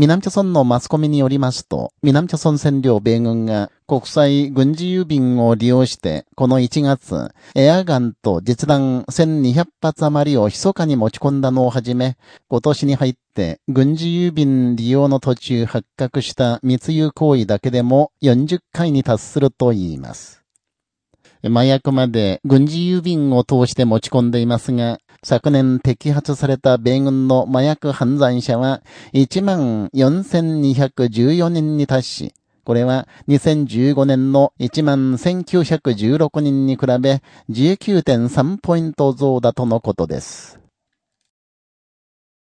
南朝村のマスコミによりますと、南朝村占領米軍が国際軍事郵便を利用して、この1月、エアガンと実弾1200発余りを密かに持ち込んだのをはじめ、今年に入って軍事郵便利用の途中発覚した密輸行為だけでも40回に達すると言います。麻薬まで軍事郵便を通して持ち込んでいますが、昨年摘発された米軍の麻薬犯罪者は1万4214人に達し、これは2015年の1万1916人に比べ19.3ポイント増だとのことです。